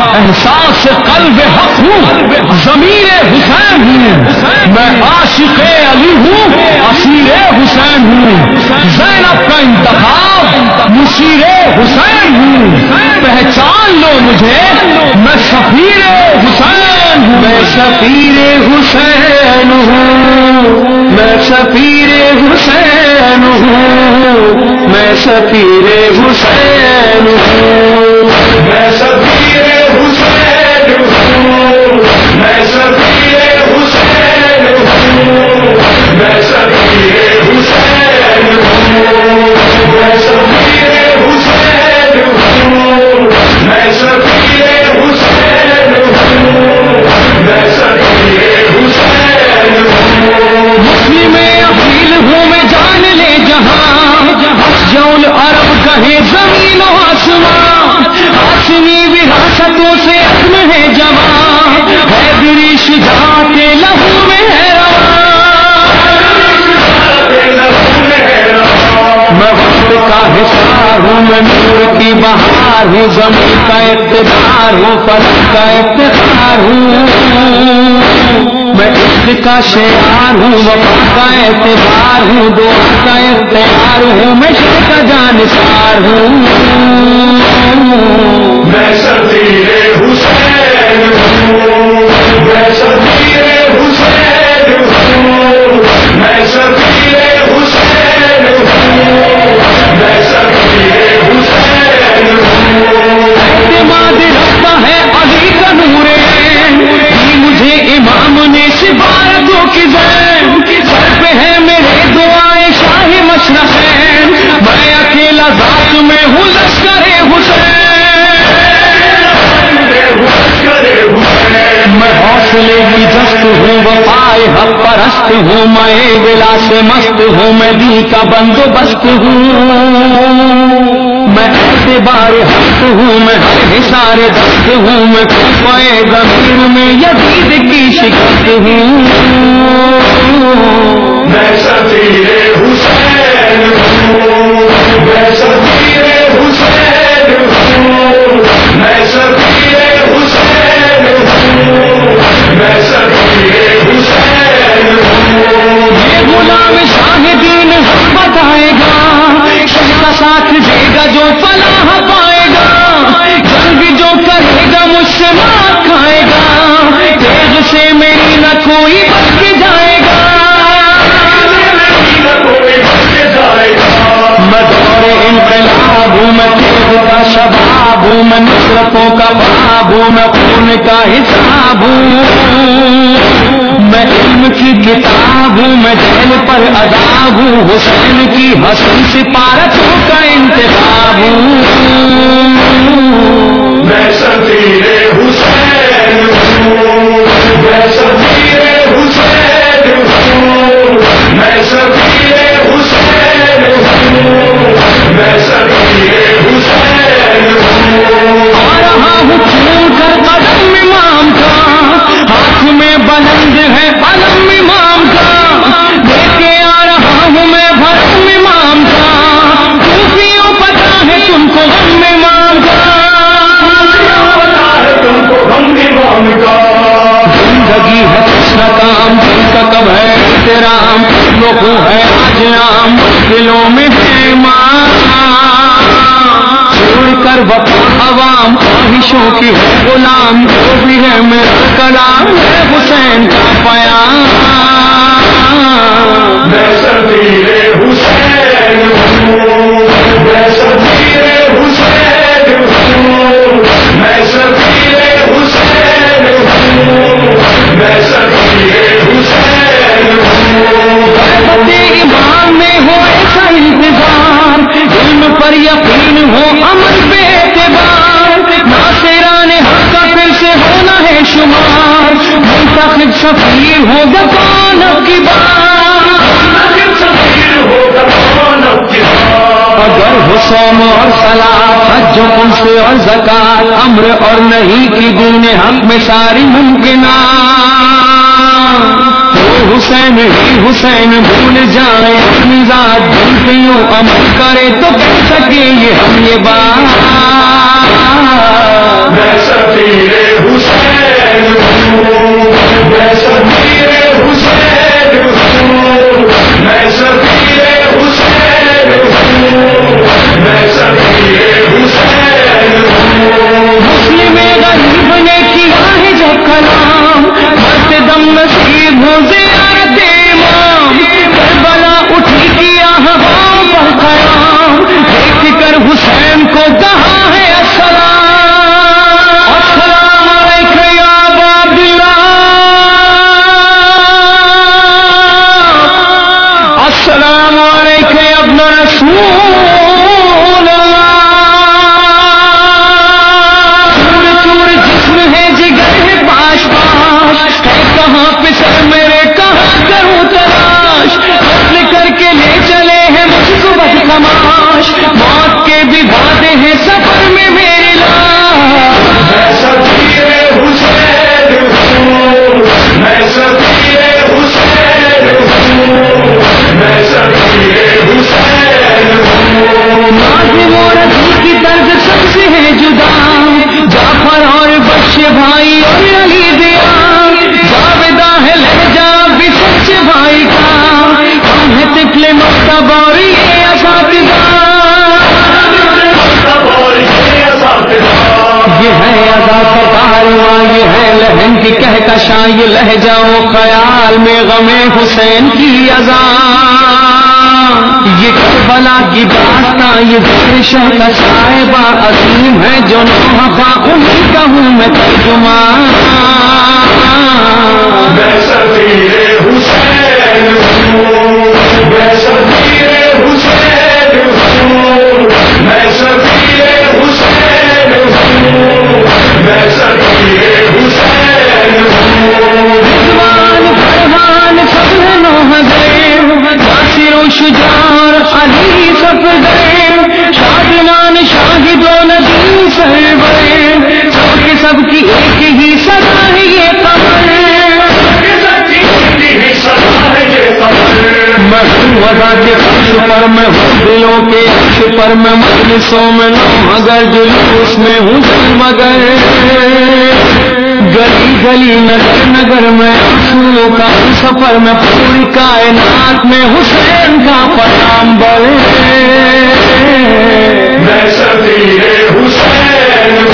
احساس قلب حق ہوں، ضمیر حسین ہوں۔ میں عاشق علی ہوں، اسیر حسین ہوں۔ زینب کا انتخاب، مشیر حسین ہوں۔ پہچان لو مجھے، میں سفیر حسین ہوں۔ میں سفیر حسین ہوں۔ میں سفیر حسین ہوں۔ میں سفیر حسین بہار ہوں، زمین کا اقتدار ہوں فلک کا اقتدار ہوں۔ میں عشق کا شعار ہوں، وفا کا اعتبار ہوں، دعا کا اختیار ہوں، میں شر کا جانسار ہوں۔ میں ہوں وفائے حق پرست ہوں، میں بلا سے مست ہوں، میں دی کا بندوبست ہوں۔ میں اعتبار حق ہوں، میں ہر حسار دست ہوں، میں کوفائے ضمیر میں یزید کی شکست ہوں۔ میں سفیر حسین ہوں، میں سفیر شباب میں نصرتوں کا باب میں خون کا حساب میں علم کی کتاب میں جیل پر عذاب ہوں حسین کی حسن سپارتوں کا انتخاب میں سفیر حسین ہوں، میں سفیر سب ہے احترام لوگوں ہے اجرام دلوں میں ہے ماں۔ چھوڑ کر وفا عوام، خواہشوں کی ہے غلام، جو بھی ہے میرا کلام، ہے حسین کا پیام اگر حسین اور سلاد حج ان سے اور زکات امر اور نہیں کی دین حق میں ساری ممکنات۔ حسین ہی حسین بھول جائے، اپنی ذات دل پہ یوں عمل کرے تو کہہ سکے یہ ہم یہ بات۔ میں سفیر حسین ہوں، میں ہوں کہکشاں یہ لہجہ و خیال میں غم حسین کی ازاں یہ کربلا کی داستان یہ ذکر شہ کا صاحبہ عظیم ہے جو نوحفا انہیں کا ہوں میں ترجمان میں سفیر حسین ہوں، میں سفیر حسین ہوں، میں سفیر سب کی ایک ہی سزا ہے۔ یہ وضا کے پر میں ہوں دلوں کے پر میں مجلسوں میں نہ مگر میں ہوں مگر۔ گلی گلی نگر نگر میں کا سفر میں پوری کائنات میں حسین کا پرام بڑے میں حسین۔